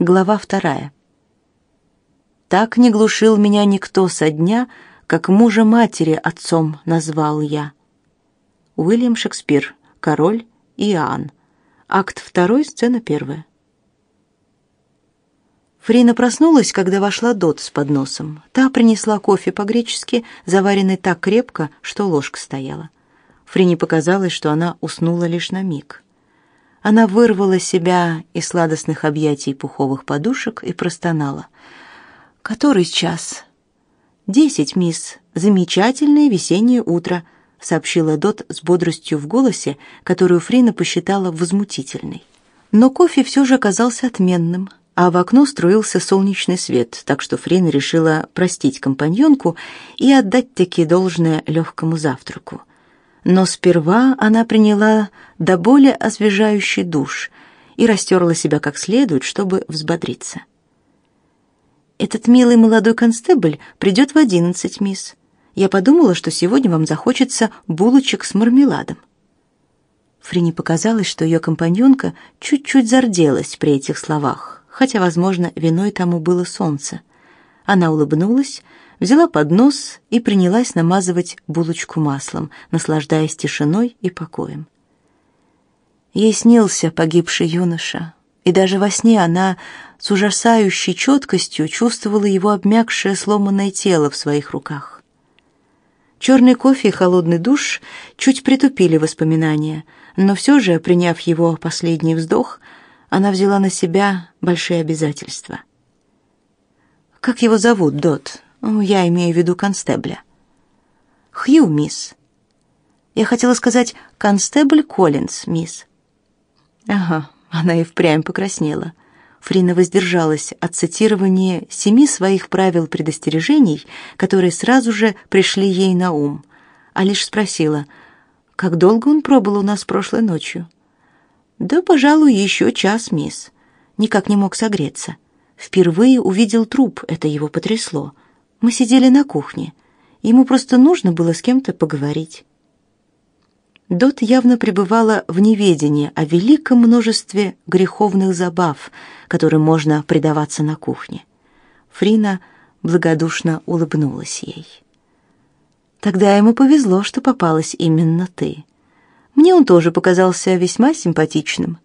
Глава вторая. Так не глушил меня никто со дня, как мужа матери отцом назвал я. Уильям Шекспир. Король Иоанн. Акт второй, сцена первая. Фрина проснулась, когда вошла Дот с подносом. Та принесла кофе по-гречески, заваренный так крепко, что ложка стояла. Фрине показалось, что она уснула лишь на миг. Она вырвала себя из сладостных объятий пуховых подушек и простонала. «Который час?» «Десять, мисс. Замечательное весеннее утро», — сообщила Дот с бодростью в голосе, которую Фрина посчитала возмутительной. Но кофе все же оказался отменным, а в окно струился солнечный свет, так что Фрина решила простить компаньонку и отдать таки должное легкому завтраку. Но сперва она приняла до более освежающий душ и растерла себя как следует, чтобы взбодриться. «Этот милый молодой констебль придет в одиннадцать, мисс. Я подумала, что сегодня вам захочется булочек с мармеладом». Фрине показалось, что ее компаньонка чуть-чуть зарделась при этих словах, хотя, возможно, виной тому было солнце. Она улыбнулась, взяла поднос и принялась намазывать булочку маслом, наслаждаясь тишиной и покоем. Ей снился погибший юноша, и даже во сне она с ужасающей четкостью чувствовала его обмякшее сломанное тело в своих руках. Черный кофе и холодный душ чуть притупили воспоминания, но все же, приняв его последний вздох, она взяла на себя большие обязательства. «Как его зовут, Дот?» Я имею в виду констебля. Хью, мисс. Я хотела сказать констебль Коллинз, мисс. Ага, она и впрямь покраснела. Фрина воздержалась от цитирования семи своих правил предостережений, которые сразу же пришли ей на ум, а лишь спросила, как долго он пробыл у нас прошлой ночью. Да, пожалуй, еще час, мисс. Никак не мог согреться. Впервые увидел труп, это его потрясло. Мы сидели на кухне. Ему просто нужно было с кем-то поговорить. Дот явно пребывала в неведении о великом множестве греховных забав, которым можно предаваться на кухне. Фрина благодушно улыбнулась ей. Тогда ему повезло, что попалась именно ты. Мне он тоже показался весьма симпатичным.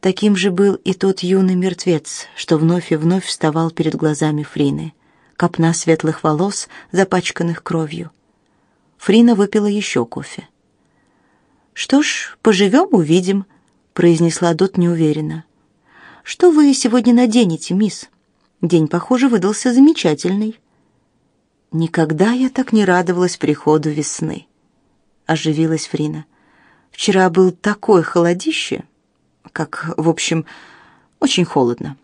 Таким же был и тот юный мертвец, что вновь и вновь вставал перед глазами Фрины копна светлых волос, запачканных кровью. Фрина выпила еще кофе. «Что ж, поживем, увидим», — произнесла Дот неуверенно. «Что вы сегодня наденете, мисс? День, похоже, выдался замечательный». «Никогда я так не радовалась приходу весны», — оживилась Фрина. «Вчера был такое холодище, как, в общем, очень холодно.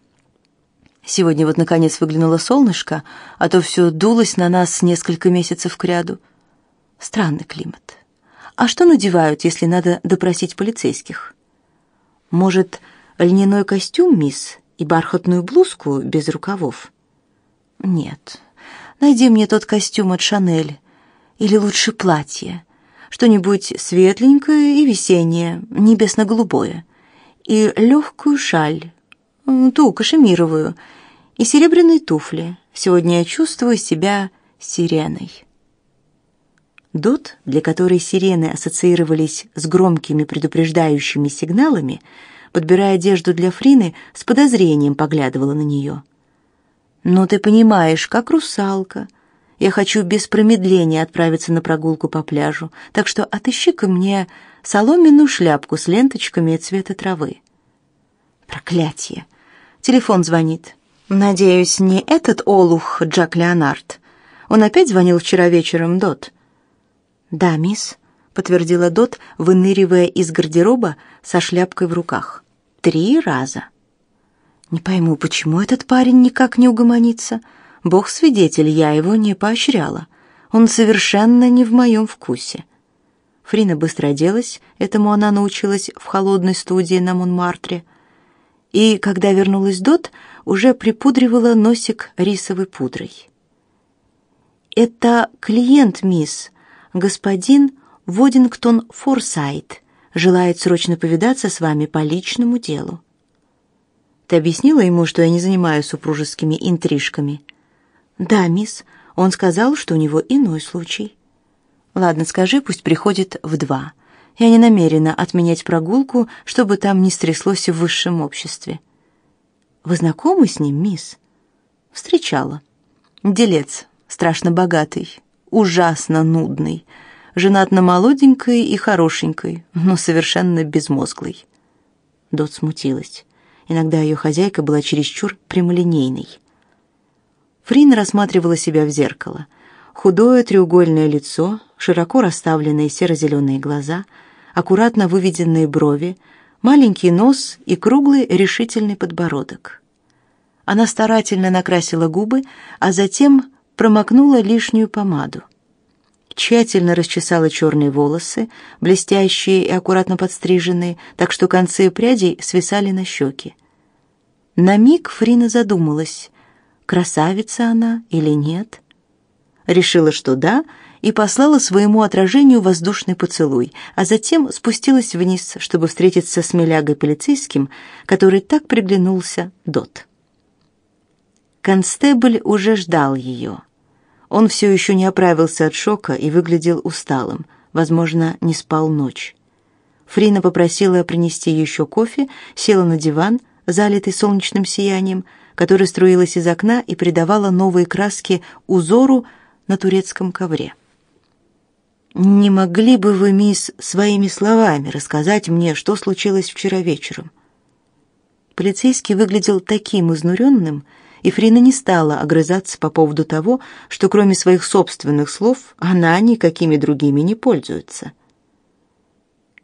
Сегодня вот наконец выглянуло солнышко, а то все дулось на нас несколько месяцев кряду. Странный климат. А что надевают, если надо допросить полицейских? Может, льняной костюм, мисс, и бархатную блузку без рукавов? Нет. Найди мне тот костюм от Шанель. Или лучше платье. Что-нибудь светленькое и весеннее, небесно-голубое. И легкую шаль, ту кашемировую, и серебряные туфли. Сегодня я чувствую себя сиреной. Дот, для которой сирены ассоциировались с громкими предупреждающими сигналами, подбирая одежду для Фрины, с подозрением поглядывала на нее. «Но ты понимаешь, как русалка. Я хочу без промедления отправиться на прогулку по пляжу, так что отыщи-ка мне соломенную шляпку с ленточками цвета травы». «Проклятие! Телефон звонит. Надеюсь, не этот олух Джак Леонард. Он опять звонил вчера вечером, Дот. Да, мисс, подтвердила Дот, выныривая из гардероба со шляпкой в руках. Три раза. Не пойму, почему этот парень никак не угомонится. Бог свидетель, я его не поощряла. Он совершенно не в моем вкусе. Фрина быстро оделась, этому она научилась в холодной студии на Монмартре и, когда вернулась Дот, уже припудривала носик рисовой пудрой. «Это клиент, мисс, господин Водингтон Форсайт, желает срочно повидаться с вами по личному делу». Ты объяснила ему, что я не занимаюсь супружескими интрижками? Да, мисс. Он сказал, что у него иной случай. Ладно, скажи, пусть приходит в два. Я не намерена отменять прогулку, чтобы там не стряслось в высшем обществе. Вы знакомы с ним, мисс? Встречала. Делец, страшно богатый, ужасно нудный, женат на молоденькой и хорошенькой, но совершенно безмозглой. Дот смутилась. Иногда ее хозяйка была чересчур прямолинейной. Фрин рассматривала себя в зеркало. Худое треугольное лицо, широко расставленные серо-зеленые глаза, аккуратно выведенные брови, маленький нос и круглый решительный подбородок. Она старательно накрасила губы, а затем промокнула лишнюю помаду. Тщательно расчесала черные волосы, блестящие и аккуратно подстриженные, так что концы прядей свисали на щеки. На миг Фрина задумалась, красавица она или нет. Решила, что да, и послала своему отражению воздушный поцелуй, а затем спустилась вниз, чтобы встретиться с милягой полицейским, который так приглянулся Дот. Констебль уже ждал ее. Он все еще не оправился от шока и выглядел усталым, возможно, не спал ночь. Фрина попросила принести еще кофе, села на диван, залитый солнечным сиянием, которое струилось из окна и придавало новые краски узору на турецком ковре. «Не могли бы вы, мисс, своими словами рассказать мне, что случилось вчера вечером?» Полицейский выглядел таким изнуренным, и Фрина не стала огрызаться по поводу того, что кроме своих собственных слов она никакими другими не пользуется.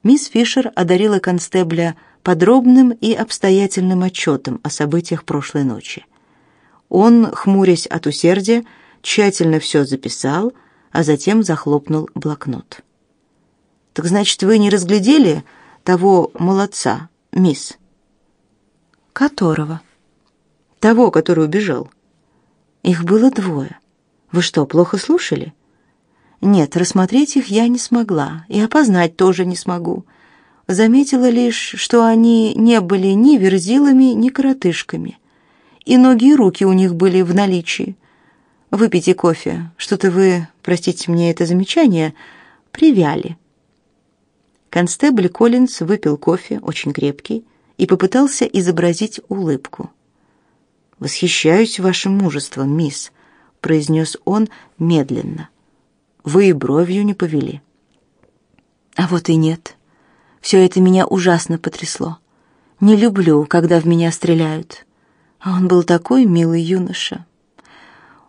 Мисс Фишер одарила констебля подробным и обстоятельным отчетом о событиях прошлой ночи. Он, хмурясь от усердия, тщательно все записал, а затем захлопнул блокнот. «Так значит, вы не разглядели того молодца, мисс?» «Которого?» «Того, который убежал». «Их было двое. Вы что, плохо слушали?» «Нет, рассмотреть их я не смогла, и опознать тоже не смогу. Заметила лишь, что они не были ни верзилами, ни коротышками. И ноги и руки у них были в наличии, Выпейте кофе. Что-то вы, простите мне это замечание, привяли. Констебль Коллинз выпил кофе, очень крепкий, и попытался изобразить улыбку. «Восхищаюсь вашим мужеством, мисс», — произнес он медленно. «Вы и бровью не повели». «А вот и нет. Все это меня ужасно потрясло. Не люблю, когда в меня стреляют. А он был такой милый юноша».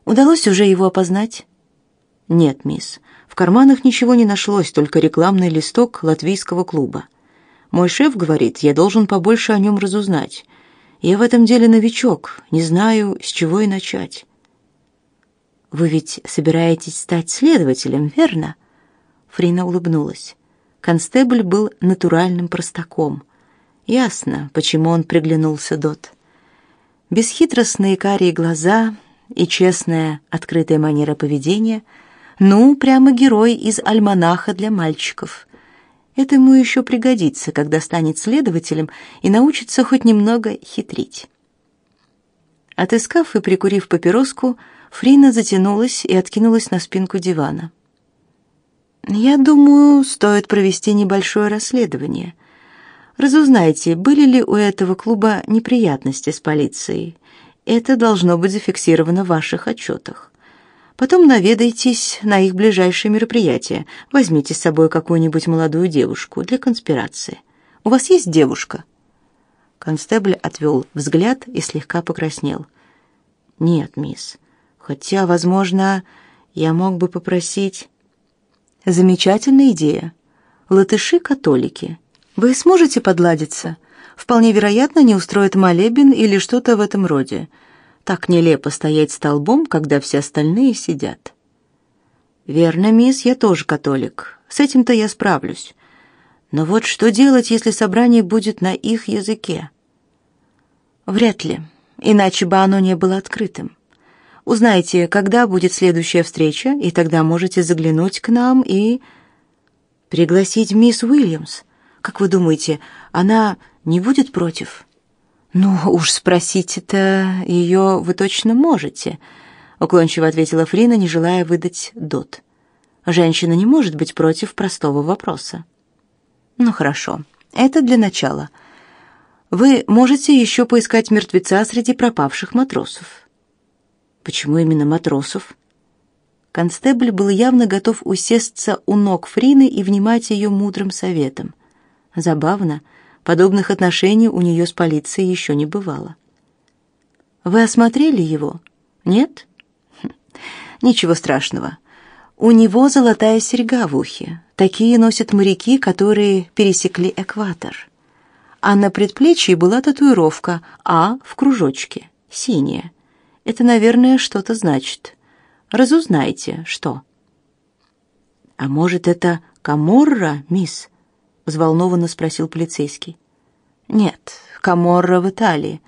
Удалось уже его опознать? Нет, мисс. В карманах ничего не нашлось, только рекламный листок латвийского клуба. Мой шеф говорит, я должен побольше о нем разузнать. Я в этом деле новичок, не знаю, с чего и начать. Вы ведь собираетесь стать следователем, верно? Фрина улыбнулась. Констебль был натуральным простаком. Ясно, почему он приглянулся Дот. Бесхитростные карие глаза, и честная, открытая манера поведения, ну, прямо герой из альманаха для мальчиков. Это ему еще пригодится, когда станет следователем и научится хоть немного хитрить. Отыскав и прикурив папироску, Фрина затянулась и откинулась на спинку дивана. «Я думаю, стоит провести небольшое расследование. Разузнайте, были ли у этого клуба неприятности с полицией, это должно быть зафиксировано в ваших отчетах. Потом наведайтесь на их ближайшие мероприятия. Возьмите с собой какую-нибудь молодую девушку для конспирации. У вас есть девушка?» Констебль отвел взгляд и слегка покраснел. «Нет, мисс. Хотя, возможно, я мог бы попросить...» «Замечательная идея. Латыши-католики. Вы сможете подладиться?» Вполне вероятно, не устроит молебен или что-то в этом роде. Так нелепо стоять столбом, когда все остальные сидят. Верно, мисс, я тоже католик. С этим-то я справлюсь. Но вот что делать, если собрание будет на их языке? Вряд ли, иначе бы оно не было открытым. Узнайте, когда будет следующая встреча, и тогда можете заглянуть к нам и пригласить мисс Уильямс. Как вы думаете, она не будет против? «Ну, уж спросить-то ее вы точно можете», — уклончиво ответила Фрина, не желая выдать Дот. «Женщина не может быть против простого вопроса». «Ну, хорошо. Это для начала. Вы можете еще поискать мертвеца среди пропавших матросов». «Почему именно матросов?» Констебль был явно готов усесться у ног Фрины и внимать ее мудрым советам. Забавно, подобных отношений у нее с полицией еще не бывало. «Вы осмотрели его? Нет?» хм, «Ничего страшного. У него золотая серьга в ухе. Такие носят моряки, которые пересекли экватор. А на предплечье была татуировка «А» в кружочке, синяя. Это, наверное, что-то значит. Разузнайте, что. А может, это Каморра, мисс? Взволнованно спросил полицейский. Нет, Каморра в Италии.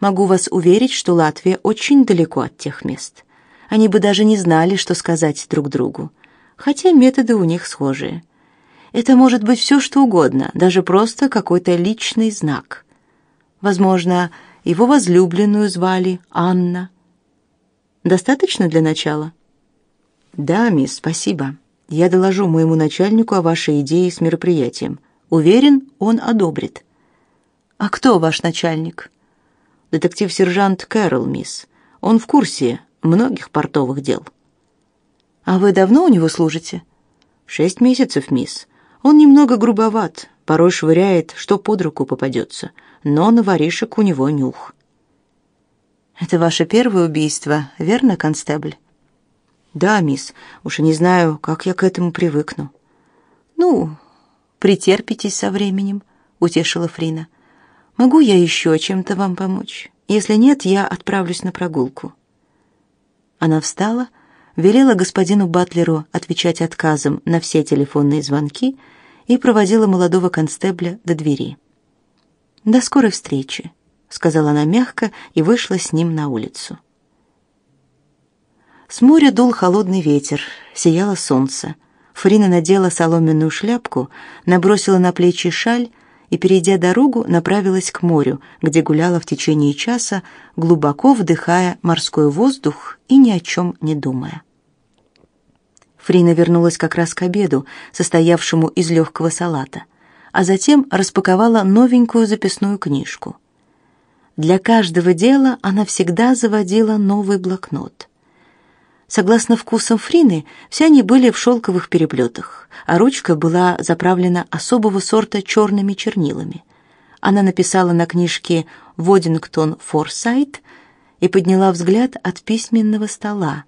Могу вас уверить, что Латвия очень далеко от тех мест. Они бы даже не знали, что сказать друг другу, хотя методы у них схожие. Это может быть все, что угодно, даже просто какой-то личный знак. Возможно, его возлюбленную звали Анна, Достаточно для начала? Да, мисс, спасибо. Я доложу моему начальнику о вашей идее с мероприятием. Уверен, он одобрит. А кто ваш начальник? Детектив-сержант Кэрол, мисс. Он в курсе многих портовых дел. А вы давно у него служите? Шесть месяцев, мисс. Он немного грубоват, порой швыряет, что под руку попадется, но на воришек у него нюх. Это ваше первое убийство, верно, констебль? Да, мисс. Уж и не знаю, как я к этому привыкну. Ну, претерпитесь со временем, утешила Фрина. Могу я еще чем-то вам помочь? Если нет, я отправлюсь на прогулку. Она встала, велела господину Батлеру отвечать отказом на все телефонные звонки и проводила молодого констебля до двери. До скорой встречи сказала она мягко и вышла с ним на улицу. С моря дул холодный ветер, сияло солнце. Фрина надела соломенную шляпку, набросила на плечи шаль и, перейдя дорогу, направилась к морю, где гуляла в течение часа, глубоко вдыхая морской воздух и ни о чем не думая. Фрина вернулась как раз к обеду, состоявшему из легкого салата, а затем распаковала новенькую записную книжку. Для каждого дела она всегда заводила новый блокнот. Согласно вкусам Фрины, все они были в шелковых переплетах, а ручка была заправлена особого сорта черными чернилами. Она написала на книжке «Водингтон Форсайт» и подняла взгляд от письменного стола.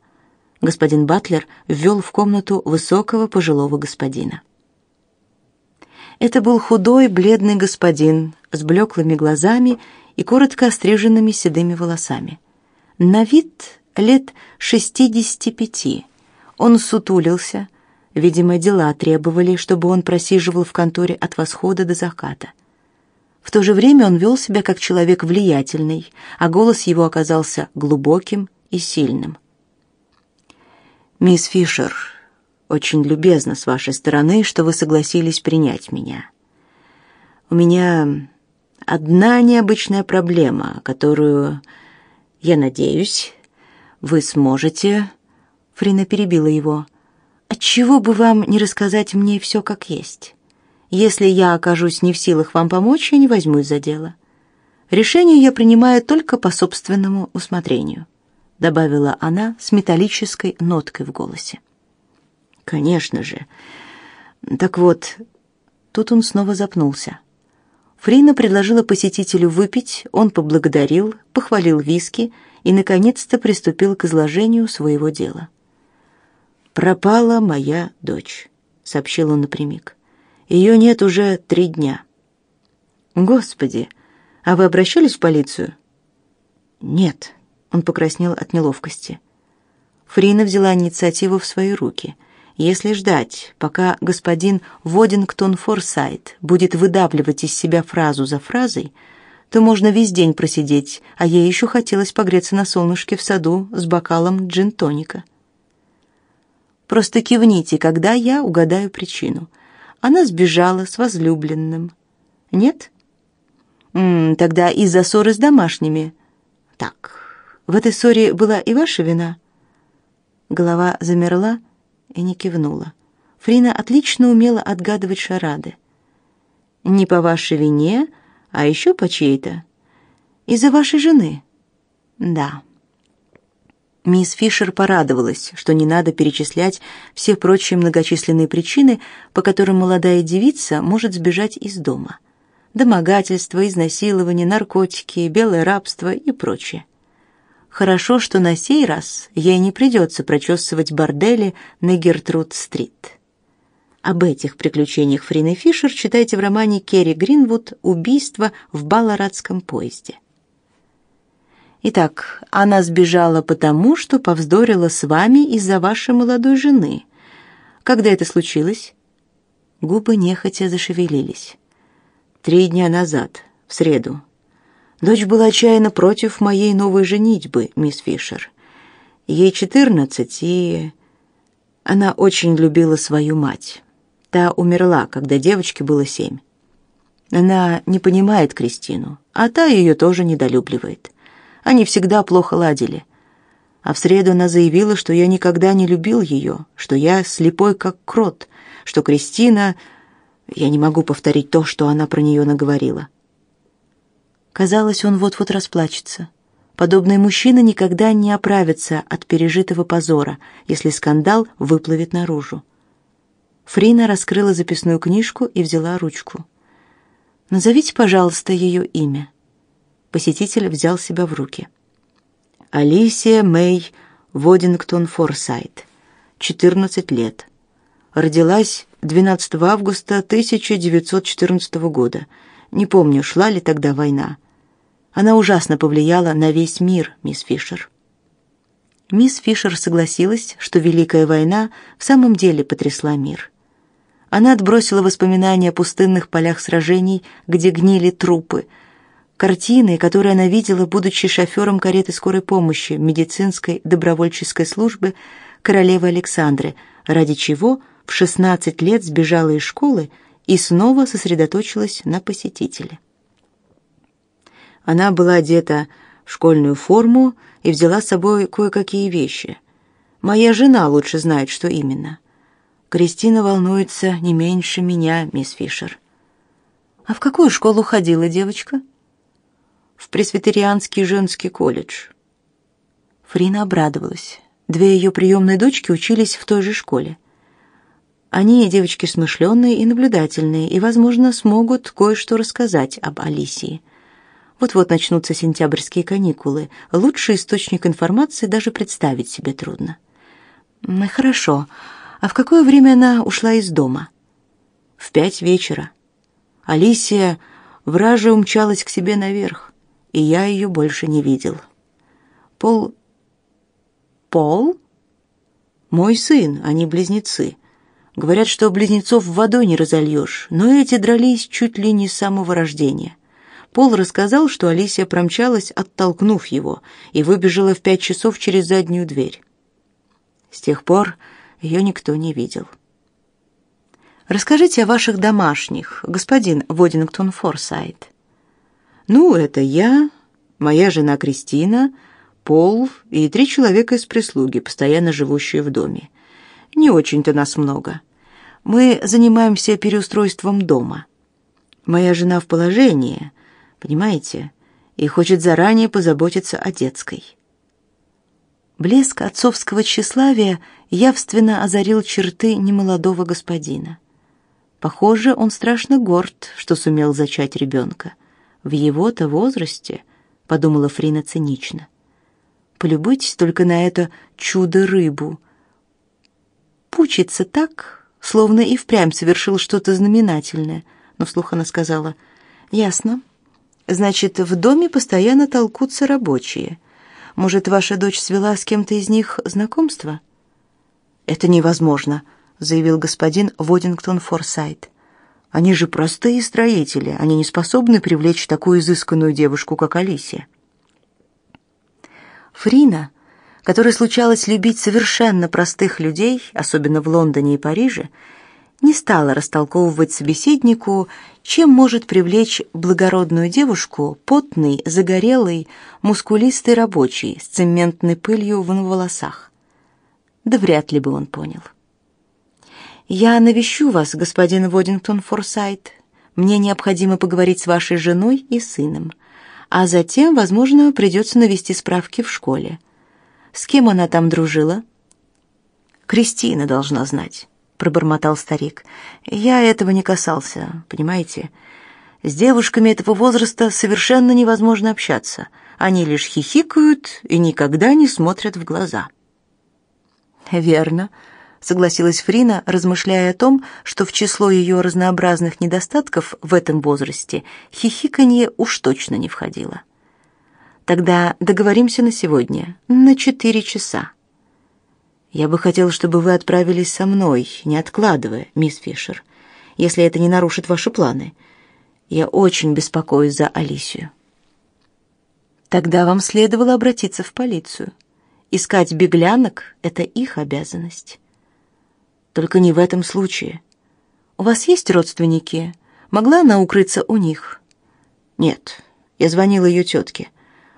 Господин Батлер ввел в комнату высокого пожилого господина. Это был худой, бледный господин с блеклыми глазами и коротко остриженными седыми волосами. На вид лет шестидесяти пяти. Он сутулился, видимо, дела требовали, чтобы он просиживал в конторе от восхода до заката. В то же время он вел себя как человек влиятельный, а голос его оказался глубоким и сильным. «Мисс Фишер, очень любезно с вашей стороны, что вы согласились принять меня. У меня одна необычная проблема, которую, я надеюсь, вы сможете...» Фрина перебила его. «Отчего бы вам не рассказать мне все как есть? Если я окажусь не в силах вам помочь, я не возьмусь за дело. Решение я принимаю только по собственному усмотрению», добавила она с металлической ноткой в голосе. «Конечно же. Так вот...» Тут он снова запнулся. Фрина предложила посетителю выпить, он поблагодарил, похвалил виски и, наконец-то, приступил к изложению своего дела. «Пропала моя дочь», — сообщил он напрямик. «Ее нет уже три дня». «Господи, а вы обращались в полицию?» «Нет», — он покраснел от неловкости. Фрина взяла инициативу в свои руки — если ждать, пока господин Водингтон Форсайт будет выдавливать из себя фразу за фразой, то можно весь день просидеть, а ей еще хотелось погреться на солнышке в саду с бокалом джин-тоника. Просто кивните, когда я угадаю причину. Она сбежала с возлюбленным. Нет? М -м, тогда из-за ссоры с домашними. Так, в этой ссоре была и ваша вина? Голова замерла и не кивнула. Фрина отлично умела отгадывать шарады. Не по вашей вине, а еще по чьей-то. Из-за вашей жены. Да. Мисс Фишер порадовалась, что не надо перечислять все прочие многочисленные причины, по которым молодая девица может сбежать из дома. Домогательство, изнасилование, наркотики, белое рабство и прочее. Хорошо, что на сей раз ей не придется прочесывать бордели на Гертруд-стрит. Об этих приключениях Фрины Фишер читайте в романе Керри Гринвуд «Убийство в Балларадском поезде». Итак, она сбежала потому, что повздорила с вами из-за вашей молодой жены. Когда это случилось? Губы нехотя зашевелились. Три дня назад, в среду, Дочь была отчаянно против моей новой женитьбы, мисс Фишер. Ей четырнадцать, и она очень любила свою мать. Та умерла, когда девочке было семь. Она не понимает Кристину, а та ее тоже недолюбливает. Они всегда плохо ладили. А в среду она заявила, что я никогда не любил ее, что я слепой как крот, что Кристина... Я не могу повторить то, что она про нее наговорила. Казалось, он вот-вот расплачется. Подобные мужчины никогда не оправятся от пережитого позора, если скандал выплывет наружу. Фрина раскрыла записную книжку и взяла ручку. «Назовите, пожалуйста, ее имя». Посетитель взял себя в руки. Алисия Мэй Водингтон Форсайт, 14 лет. Родилась 12 августа 1914 года. Не помню, шла ли тогда война. Она ужасно повлияла на весь мир, мисс Фишер. Мисс Фишер согласилась, что Великая война в самом деле потрясла мир. Она отбросила воспоминания о пустынных полях сражений, где гнили трупы, картины, которые она видела, будучи шофером кареты скорой помощи медицинской добровольческой службы королевы Александры, ради чего в 16 лет сбежала из школы и снова сосредоточилась на посетителе. Она была одета в школьную форму и взяла с собой кое-какие вещи. Моя жена лучше знает, что именно. Кристина волнуется не меньше меня, мисс Фишер. А в какую школу ходила девочка? В пресвитерианский женский колледж. Фрина обрадовалась. Две ее приемные дочки учились в той же школе. Они девочки смышленые и наблюдательные, и, возможно, смогут кое-что рассказать об Алисии. Вот-вот начнутся сентябрьские каникулы. Лучший источник информации даже представить себе трудно. Хорошо. А в какое время она ушла из дома? В пять вечера. Алисия враже умчалась к себе наверх, и я ее больше не видел. Пол... Пол? Мой сын, они близнецы. Говорят, что близнецов водой не разольешь, но эти дрались чуть ли не с самого рождения. Пол рассказал, что Алисия промчалась, оттолкнув его, и выбежала в пять часов через заднюю дверь. С тех пор ее никто не видел. Расскажите о ваших домашних, господин Водингтон Форсайт. Ну, это я, моя жена Кристина, Пол и три человека из прислуги, постоянно живущие в доме. Не очень-то нас много. Мы занимаемся переустройством дома. Моя жена в положении, понимаете, и хочет заранее позаботиться о детской. Блеск отцовского тщеславия явственно озарил черты немолодого господина. Похоже, он страшно горд, что сумел зачать ребенка. В его-то возрасте, подумала Фрина цинично. Полюбуйтесь только на это чудо-рыбу. Пучится так, словно и впрямь совершил что-то знаменательное, но вслух она сказала: "Ясно. Значит, в доме постоянно толкутся рабочие. Может, ваша дочь свела с кем-то из них знакомство? Это невозможно, заявил господин Водингтон Форсайт. Они же простые строители, они не способны привлечь такую изысканную девушку, как Алисия. Фрина, которой случалось любить совершенно простых людей, особенно в Лондоне и Париже, не стала растолковывать собеседнику, чем может привлечь благородную девушку потный, загорелый, мускулистый рабочий с цементной пылью в волосах. Да вряд ли бы он понял. «Я навещу вас, господин Водингтон Форсайт. Мне необходимо поговорить с вашей женой и сыном. А затем, возможно, придется навести справки в школе. С кем она там дружила?» «Кристина должна знать» пробормотал старик. Я этого не касался, понимаете? С девушками этого возраста совершенно невозможно общаться. Они лишь хихикают и никогда не смотрят в глаза. Верно, согласилась Фрина, размышляя о том, что в число ее разнообразных недостатков в этом возрасте хихиканье уж точно не входило. Тогда договоримся на сегодня, на четыре часа. Я бы хотел, чтобы вы отправились со мной, не откладывая, мисс Фишер, если это не нарушит ваши планы. Я очень беспокоюсь за Алисию. Тогда вам следовало обратиться в полицию. Искать беглянок это их обязанность. Только не в этом случае. У вас есть родственники? Могла она укрыться у них? Нет. Я звонила ее тетке.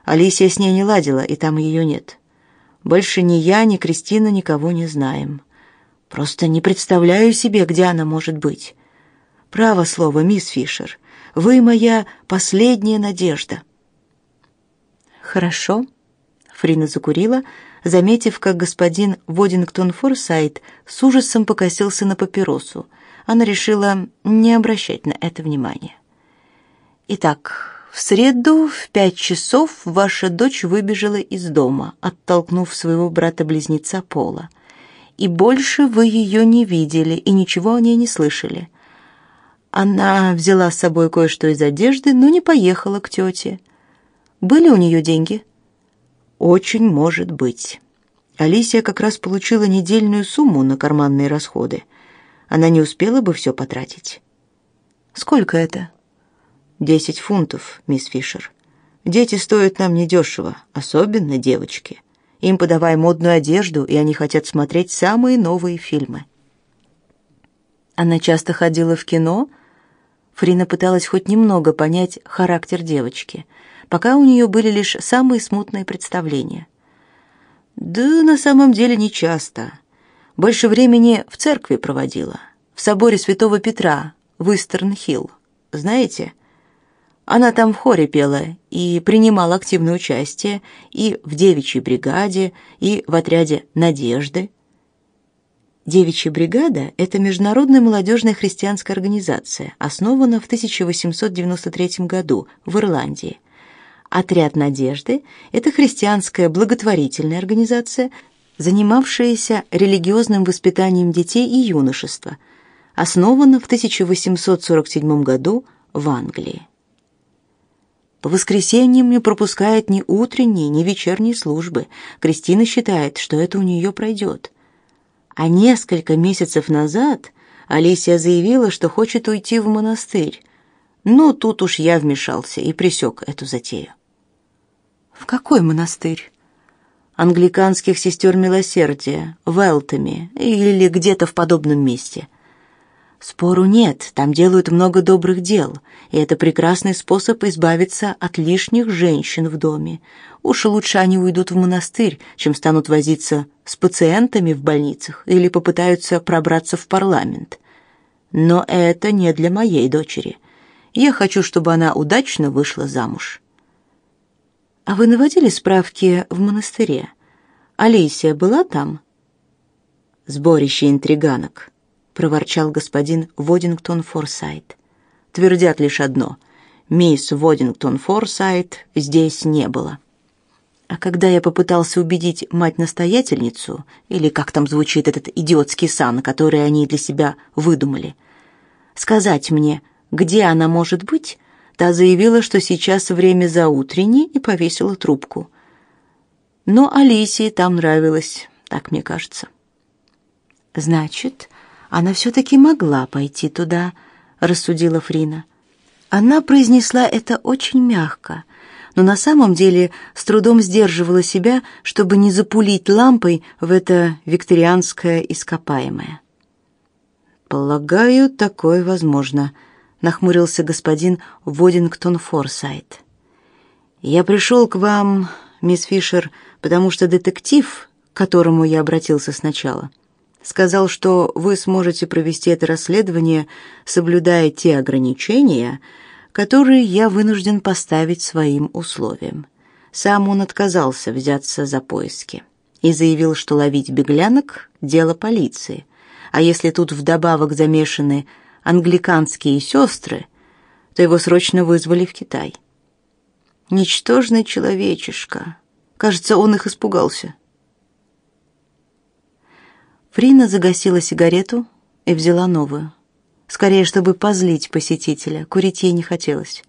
Алисия с ней не ладила, и там ее нет. Больше ни я, ни Кристина никого не знаем. Просто не представляю себе, где она может быть. Право слово, мисс Фишер, вы моя последняя надежда. Хорошо. Фрина закурила, заметив, как господин Водингтон Форсайт с ужасом покосился на папиросу. Она решила не обращать на это внимания. Итак, в среду в пять часов ваша дочь выбежала из дома, оттолкнув своего брата-близнеца Пола. И больше вы ее не видели и ничего о ней не слышали. Она взяла с собой кое-что из одежды, но не поехала к тете. Были у нее деньги? Очень может быть. Алисия как раз получила недельную сумму на карманные расходы. Она не успела бы все потратить. Сколько это? Десять фунтов, мисс Фишер. Дети стоят нам недешево, особенно девочки. Им подавай модную одежду, и они хотят смотреть самые новые фильмы. Она часто ходила в кино. Фрина пыталась хоть немного понять характер девочки, пока у нее были лишь самые смутные представления. Да, на самом деле не часто. Больше времени в церкви проводила, в соборе Святого Петра, в Истерн-Хилл. Знаете, она там в хоре пела и принимала активное участие и в девичьей бригаде, и в отряде «Надежды». Девичья бригада – это международная молодежная христианская организация, основана в 1893 году в Ирландии. Отряд «Надежды» – это христианская благотворительная организация, занимавшаяся религиозным воспитанием детей и юношества, основана в 1847 году в Англии. По воскресеньям не пропускает ни утренней, ни вечерней службы. Кристина считает, что это у нее пройдет. А несколько месяцев назад Алисия заявила, что хочет уйти в монастырь. Но тут уж я вмешался и пресек эту затею. В какой монастырь? Англиканских сестер милосердия, в Элтами или где-то в подобном месте. Спору нет, там делают много добрых дел, и это прекрасный способ избавиться от лишних женщин в доме. Уж лучше они уйдут в монастырь, чем станут возиться с пациентами в больницах или попытаются пробраться в парламент. Но это не для моей дочери. Я хочу, чтобы она удачно вышла замуж. А вы наводили справки в монастыре? Алисия была там? Сборище интриганок проворчал господин Водингтон Форсайт. Твердят лишь одно: мисс Водингтон Форсайт здесь не было. А когда я попытался убедить мать-настоятельницу, или как там звучит этот идиотский сан, который они для себя выдумали, сказать мне, где она может быть, та заявила, что сейчас время заутренней и повесила трубку. Но Алисии там нравилось, так мне кажется. Значит, она все-таки могла пойти туда, рассудила Фрина. Она произнесла это очень мягко, но на самом деле с трудом сдерживала себя, чтобы не запулить лампой в это викторианское ископаемое. Полагаю, такое возможно, нахмурился господин Водингтон Форсайт. Я пришел к вам, мисс Фишер, потому что детектив, к которому я обратился сначала, сказал, что вы сможете провести это расследование, соблюдая те ограничения, которые я вынужден поставить своим условиям. Сам он отказался взяться за поиски и заявил, что ловить беглянок — дело полиции. А если тут вдобавок замешаны англиканские сестры, то его срочно вызвали в Китай. Ничтожный человечишка. Кажется, он их испугался. Фрина загасила сигарету и взяла новую. Скорее, чтобы позлить посетителя, курить ей не хотелось.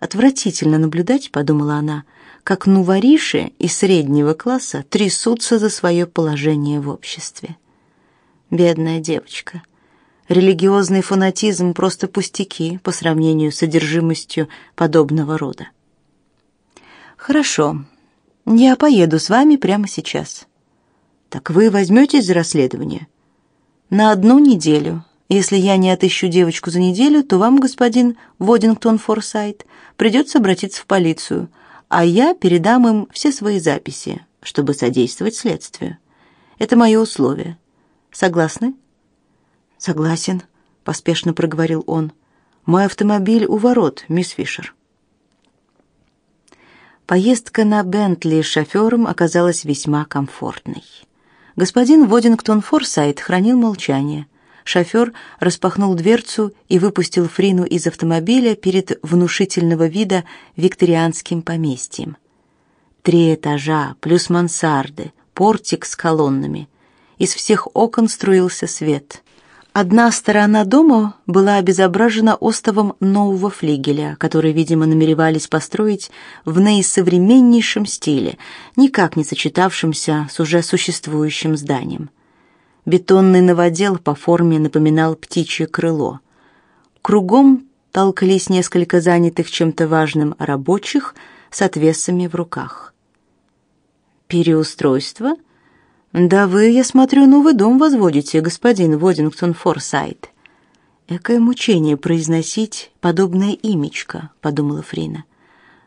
Отвратительно наблюдать, подумала она, как нувориши из среднего класса трясутся за свое положение в обществе. Бедная девочка. Религиозный фанатизм просто пустяки по сравнению с содержимостью подобного рода. Хорошо. Я поеду с вами прямо сейчас. Так вы возьметесь за расследование? На одну неделю. Если я не отыщу девочку за неделю, то вам, господин Водингтон Форсайт, придется обратиться в полицию, а я передам им все свои записи, чтобы содействовать следствию. Это мое условие. Согласны? Согласен, поспешно проговорил он. Мой автомобиль у ворот, мисс Фишер. Поездка на Бентли с шофером оказалась весьма комфортной. Господин Водингтон Форсайт хранил молчание. Шофер распахнул дверцу и выпустил Фрину из автомобиля перед внушительного вида викторианским поместьем. Три этажа, плюс мансарды, портик с колоннами. Из всех окон струился свет. Одна сторона дома была обезображена остовом нового флигеля, который, видимо, намеревались построить в наисовременнейшем стиле, никак не сочетавшемся с уже существующим зданием. Бетонный новодел по форме напоминал птичье крыло. Кругом толкались несколько занятых чем-то важным рабочих с отвесами в руках. «Переустройство?» «Да вы, я смотрю, новый дом возводите, господин Водингтон Форсайт». «Экое мучение произносить подобное имечко», — подумала Фрина.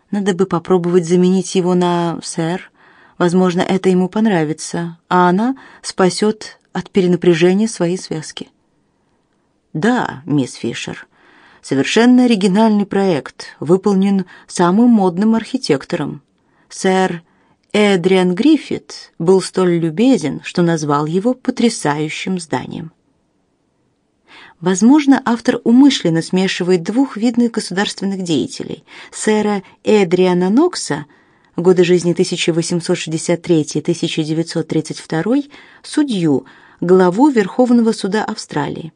«Надо бы попробовать заменить его на «сэр». Возможно, это ему понравится, а она спасет от перенапряжения своей связки. Да, мисс Фишер, совершенно оригинальный проект, выполнен самым модным архитектором. Сэр Эдриан Гриффит был столь любезен, что назвал его потрясающим зданием. Возможно, автор умышленно смешивает двух видных государственных деятелей: сэра Эдриана Нокса годы жизни 1863-1932, судью, главу Верховного суда Австралии,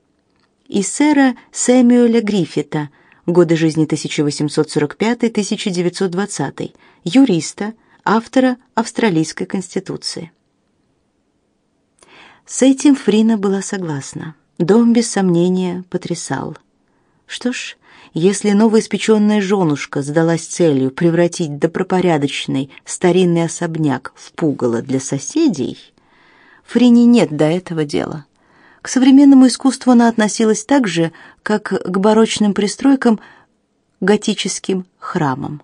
и сэра Сэмюэля Гриффита, годы жизни 1845-1920, юриста, автора австралийской конституции. С этим Фрина была согласна. Дом без сомнения потрясал. Что ж, если новоиспеченная женушка задалась целью превратить добропорядочный старинный особняк в пугало для соседей, Фрине нет до этого дела. К современному искусству она относилась так же, как к барочным пристройкам, готическим храмам.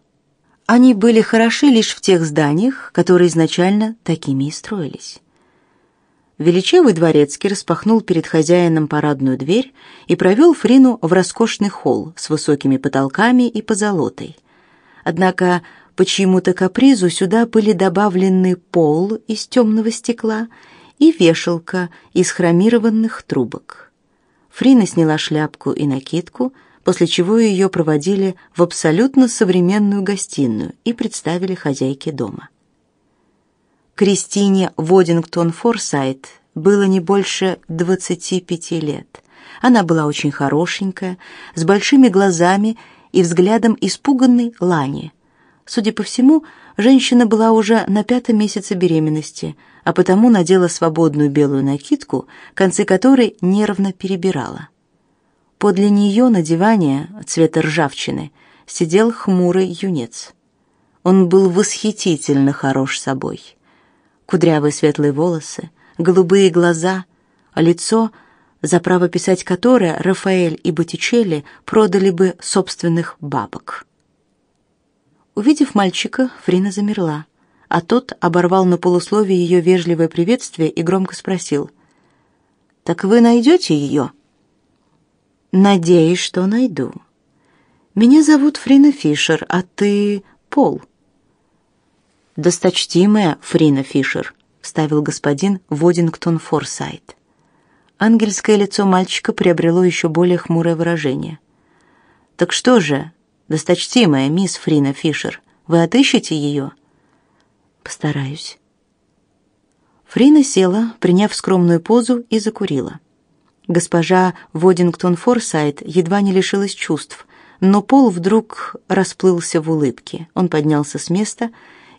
Они были хороши лишь в тех зданиях, которые изначально такими и строились. Величавый дворецкий распахнул перед хозяином парадную дверь и провел Фрину в роскошный холл с высокими потолками и позолотой. Однако по чьему-то капризу сюда были добавлены пол из темного стекла и вешалка из хромированных трубок. Фрина сняла шляпку и накидку, после чего ее проводили в абсолютно современную гостиную и представили хозяйке дома. Кристине Водингтон Форсайт было не больше 25 лет. Она была очень хорошенькая, с большими глазами и взглядом испуганной Лани. Судя по всему, женщина была уже на пятом месяце беременности, а потому надела свободную белую накидку, концы которой нервно перебирала. Подле нее на диване цвета ржавчины сидел хмурый юнец. Он был восхитительно хорош собой. Кудрявые светлые волосы, голубые глаза, а лицо за право писать которое Рафаэль и Боттичелли продали бы собственных бабок. Увидев мальчика, Фрина замерла, а тот оборвал на полусловие ее вежливое приветствие и громко спросил. «Так вы найдете ее?» «Надеюсь, что найду. Меня зовут Фрина Фишер, а ты Пол». «Досточтимая Фрина Фишер», — вставил господин Водингтон Форсайт. Ангельское лицо мальчика приобрело еще более хмурое выражение. «Так что же, досточтимая мисс Фрина Фишер, вы отыщете ее?» «Постараюсь». Фрина села, приняв скромную позу, и закурила. Госпожа Водингтон Форсайт едва не лишилась чувств, но Пол вдруг расплылся в улыбке. Он поднялся с места,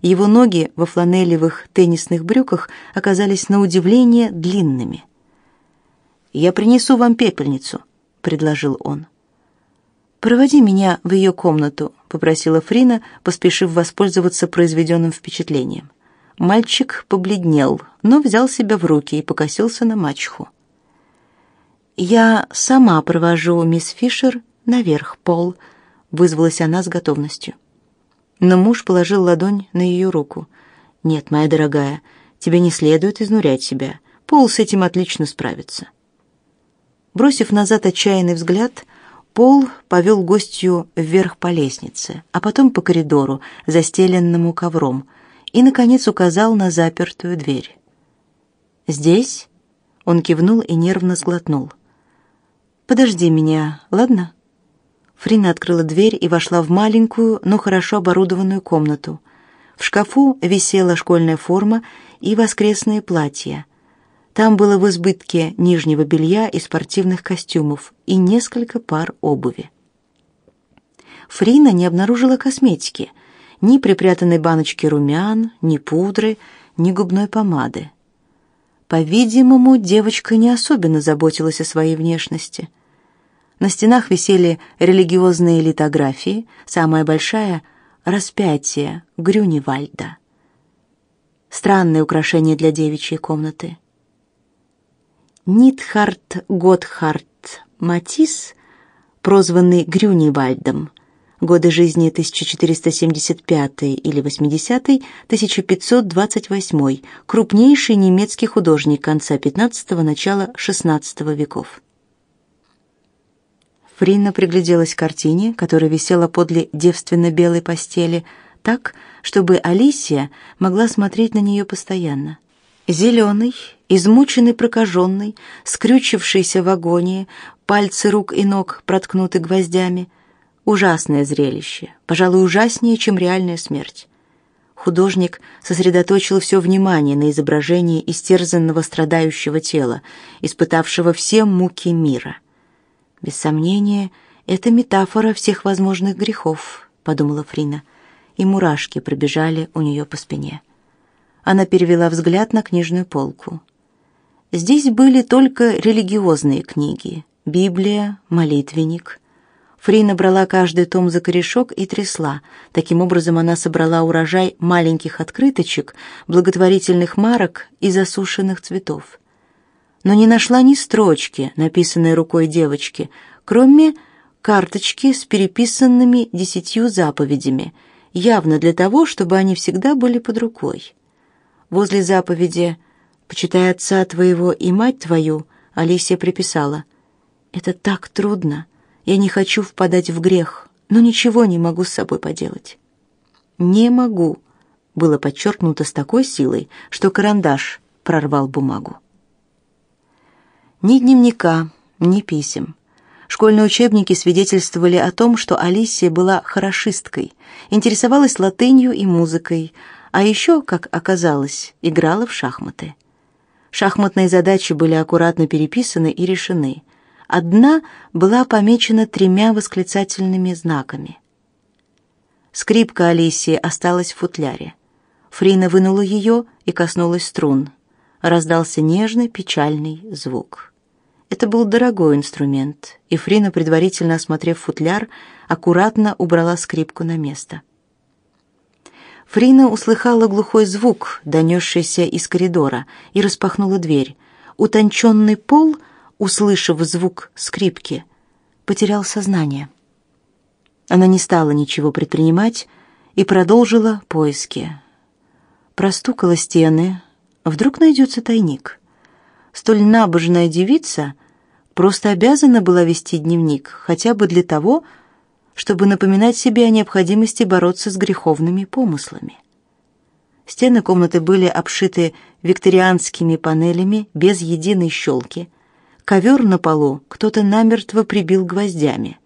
его ноги во фланелевых теннисных брюках оказались на удивление длинными. «Я принесу вам пепельницу», — предложил он. «Проводи меня в ее комнату», — попросила Фрина, поспешив воспользоваться произведенным впечатлением. Мальчик побледнел, но взял себя в руки и покосился на мачеху. «Я сама провожу мисс Фишер наверх, Пол», — вызвалась она с готовностью. Но муж положил ладонь на ее руку. «Нет, моя дорогая, тебе не следует изнурять себя. Пол с этим отлично справится». Бросив назад отчаянный взгляд, Пол повел гостью вверх по лестнице, а потом по коридору, застеленному ковром, и, наконец, указал на запертую дверь. «Здесь?» — он кивнул и нервно сглотнул. «Подожди меня, ладно?» Фрина открыла дверь и вошла в маленькую, но хорошо оборудованную комнату. В шкафу висела школьная форма и воскресные платья — там было в избытке нижнего белья и спортивных костюмов и несколько пар обуви. Фрина не обнаружила косметики, ни припрятанной баночки румян, ни пудры, ни губной помады. По-видимому, девочка не особенно заботилась о своей внешности. На стенах висели религиозные литографии, самая большая — распятие Грюневальда. Странное украшение для девичьей комнаты — Нитхард Готхард Матис, прозванный Грюневальдом, годы жизни 1475 или 80 1528 крупнейший немецкий художник конца XV – начала XVI веков. Фрина пригляделась к картине, которая висела подле девственно-белой постели, так, чтобы Алисия могла смотреть на нее постоянно. Зеленый, измученный, прокаженный, скрючившийся в агонии, пальцы рук и ног проткнуты гвоздями. Ужасное зрелище, пожалуй, ужаснее, чем реальная смерть. Художник сосредоточил все внимание на изображении истерзанного страдающего тела, испытавшего все муки мира. Без сомнения, это метафора всех возможных грехов, подумала Фрина, и мурашки пробежали у нее по спине. Она перевела взгляд на книжную полку. Здесь были только религиозные книги: Библия, молитвенник. Фрина брала каждый том за корешок и трясла. Таким образом она собрала урожай маленьких открыточек, благотворительных марок и засушенных цветов. Но не нашла ни строчки, написанной рукой девочки, кроме карточки с переписанными десятью заповедями, явно для того, чтобы они всегда были под рукой. Возле заповеди «Почитай отца твоего и мать твою», Алисия приписала «Это так трудно. Я не хочу впадать в грех, но ничего не могу с собой поделать». «Не могу», было подчеркнуто с такой силой, что карандаш прорвал бумагу. Ни дневника, ни писем. Школьные учебники свидетельствовали о том, что Алисия была хорошисткой, интересовалась латынью и музыкой, а еще, как оказалось, играла в шахматы. Шахматные задачи были аккуратно переписаны и решены. Одна была помечена тремя восклицательными знаками. Скрипка Алисии осталась в футляре. Фрина вынула ее и коснулась струн. Раздался нежный печальный звук. Это был дорогой инструмент, и Фрина, предварительно осмотрев футляр, аккуратно убрала скрипку на место. Фрина услыхала глухой звук, донесшийся из коридора, и распахнула дверь. Утонченный пол услышав звук скрипки, потерял сознание. Она не стала ничего предпринимать и продолжила поиски. Простукала стены, вдруг найдется тайник. Столь набожная девица просто обязана была вести дневник, хотя бы для того, чтобы напоминать себе о необходимости бороться с греховными помыслами. Стены комнаты были обшиты викторианскими панелями без единой щелки. Ковер на полу кто-то намертво прибил гвоздями.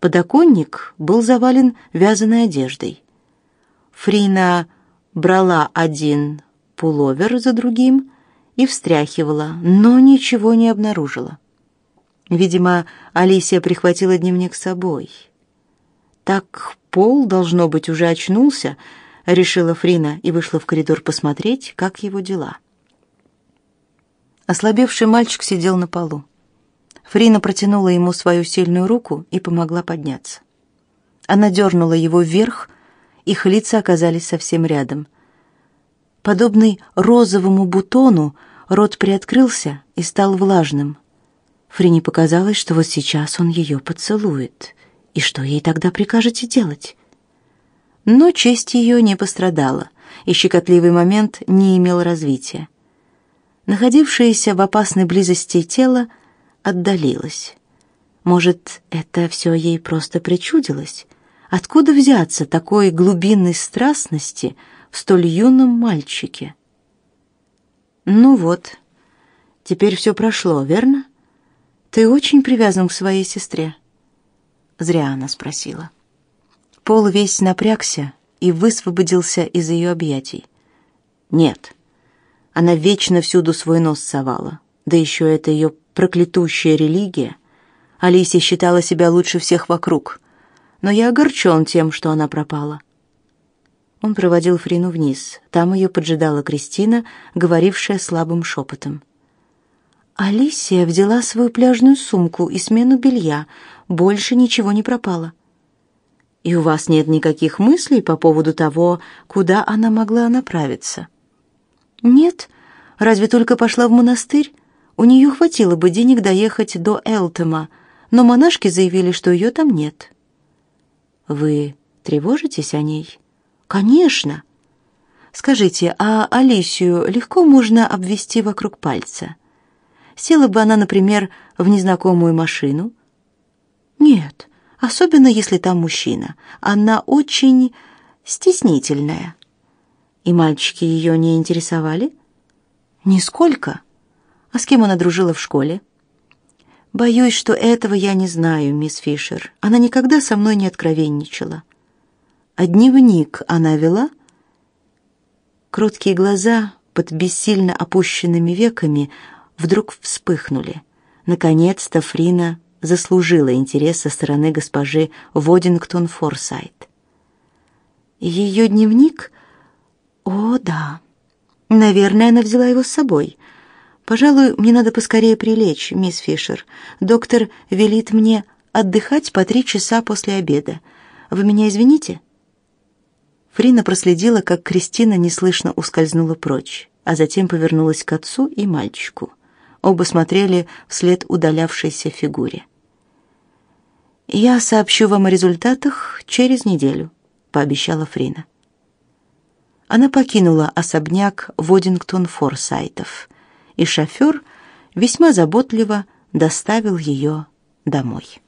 Подоконник был завален вязаной одеждой. Фрина брала один пуловер за другим и встряхивала, но ничего не обнаружила. Видимо, Алисия прихватила дневник с собой. Так Пол, должно быть, уже очнулся, решила Фрина и вышла в коридор посмотреть, как его дела. Ослабевший мальчик сидел на полу. Фрина протянула ему свою сильную руку и помогла подняться. Она дернула его вверх, их лица оказались совсем рядом. Подобный розовому бутону, рот приоткрылся и стал влажным. Фрине показалось, что вот сейчас он ее поцелует. И что ей тогда прикажете делать? Но честь ее не пострадала, и щекотливый момент не имел развития. Находившееся в опасной близости тело отдалилось. Может, это все ей просто причудилось? Откуда взяться такой глубинной страстности в столь юном мальчике? Ну вот, теперь все прошло, верно? Ты очень привязан к своей сестре. Зря она спросила. Пол весь напрягся и высвободился из ее объятий. Нет. Она вечно всюду свой нос совала. Да еще это ее проклятущая религия. Алисия считала себя лучше всех вокруг. Но я огорчен тем, что она пропала. Он проводил Фрину вниз. Там ее поджидала Кристина, говорившая слабым шепотом. Алисия взяла свою пляжную сумку и смену белья. Больше ничего не пропало. И у вас нет никаких мыслей по поводу того, куда она могла направиться? Нет, разве только пошла в монастырь. У нее хватило бы денег доехать до Элтема, но монашки заявили, что ее там нет. Вы тревожитесь о ней? Конечно. Скажите, а Алисию легко можно обвести вокруг пальца? Села бы она, например, в незнакомую машину? Нет особенно если там мужчина. Она очень стеснительная. И мальчики ее не интересовали? Нисколько. А с кем она дружила в школе? Боюсь, что этого я не знаю, мисс Фишер. Она никогда со мной не откровенничала. А дневник она вела? Кроткие глаза под бессильно опущенными веками вдруг вспыхнули. Наконец-то Фрина заслужила интерес со стороны госпожи Водингтон Форсайт. Ее дневник? О, да. Наверное, она взяла его с собой. Пожалуй, мне надо поскорее прилечь, мисс Фишер. Доктор велит мне отдыхать по три часа после обеда. Вы меня извините? Фрина проследила, как Кристина неслышно ускользнула прочь, а затем повернулась к отцу и мальчику. Оба смотрели вслед удалявшейся фигуре. «Я сообщу вам о результатах через неделю», — пообещала Фрина. Она покинула особняк Водингтон Форсайтов, и шофер весьма заботливо доставил ее домой.